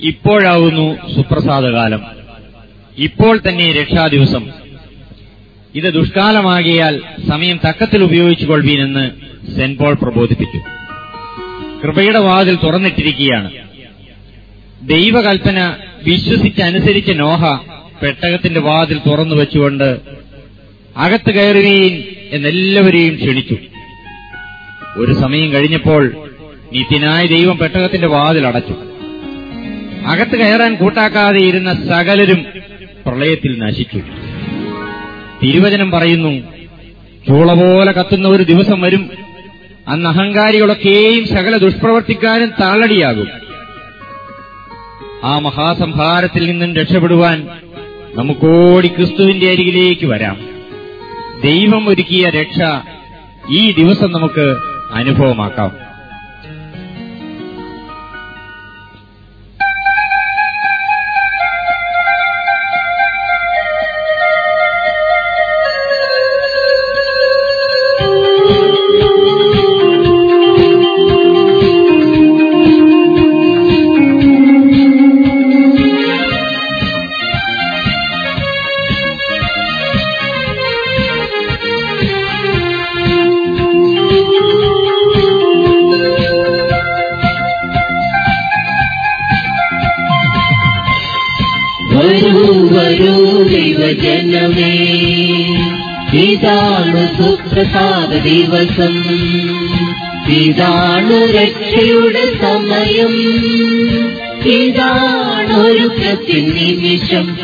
ഇപ്പോഴാവുന്നു സുപ്രസാദകാലം. ഇപ്പോൾ തന്നെ രക്ഷാദിവസം. ഇത് ദുഷ്കാലമാകിയാൽ സമയം തക്കത്തിൽ ഉപയോഗിച്ചുകൊള്ളുവീനെന്ന് സെന്റ് പോൾ പ്രബോധിപ്പിച്ചു. കൃപയുടെ വാതിൽ തുറന്നിട്ടിരിക്കുകയാണ്. ദൈവകൽപ്പന വിശ്വസിച്ചനുസരിച്ച നോഹ പെട്ടകത്തിന്റെ വാതിൽ തുറന്നു വെച്ചുകൊണ്ട് അകത്ത് കയറുകയും എന്നെല്ലാവരെയും ക്ഷണിച്ചു. ഒരു സമയം കഴിഞ്ഞപ്പോൾ നിത്യനായ ദൈവം പെട്ടകത്തിന്റെ വാതിൽ അടച്ചു. അകത്ത് കയറാൻ കൂട്ടാക്കാതെ ഇരുന്ന സകലരും പ്രളയത്തിൽ നശിച്ചു. തിരുവചനം പറയുന്നു ചൂള പോലെ കത്തുന്ന ഒരു ദിവസം വരും. അന്ന് അഹങ്കാരികളൊക്കെയും സകല ദുഷ്പ്രവർത്തിക്കാനും താളടിയാകും ആ മഹാസംഹാരത്തിൽ നിന്നും രക്ഷപ്പെടുവാൻ നമുക്കോടി ക്രിസ്തുവിന്റെ അരികിലേക്ക് വരാം. ദൈവം ഒരുക്കിയ രക്ഷ ഈ ദിവസം നമുക്ക് അനുഭവമാക്കാം. ദൈവജനമേ ഇതാണ് സുപ്രസാദ ദിവസം. ഇതാണ് രക്ഷയുടെ സമയം. ഇതാണ് ഒരുക്കത്തിൻ നിമിഷം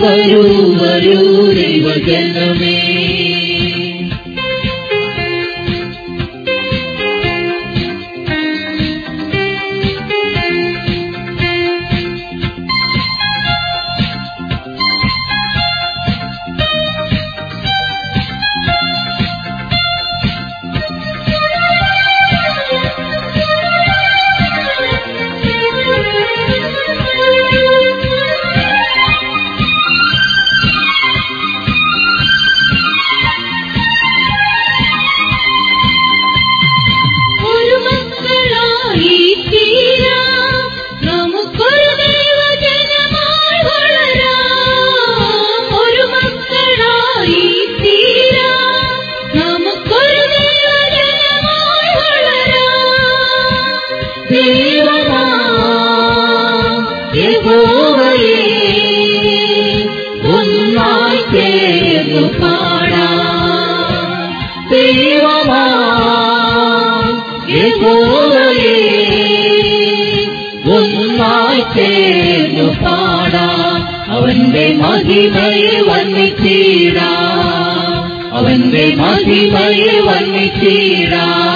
വരൂ വരൂ ദൈവജനമേ. യഹോവയേ ഒന്നായി ചേർന്നു പാടാം. ദൈവമാ യഹോവയേ ഒന്നായി ചേർന്നു പാടാം. അവന്റെ മഹിമയെ വന്നിച്ചീടാം അവന്റെ മഹിമയെ വന്നിച്ചീടാം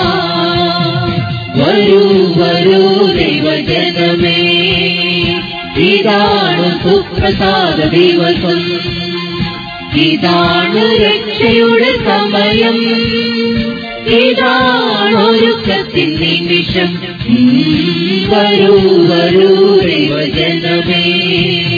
വരൂ വരൂ ദൈവജനമേ. ഇതാണ് സുപ്രസാദ ദിവസം. ഇതാണ് രക്ഷയുടെ സമയം. ഇതാണ് ഒരുക്കത്തിൻ നിമിഷം. വരൂ വരൂ ദൈവജനമേ.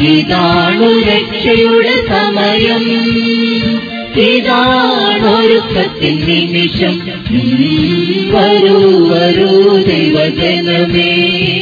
णु സമയം. समयम् നിമിഷം. വരൂ വരൂ ദൈവജനമേ.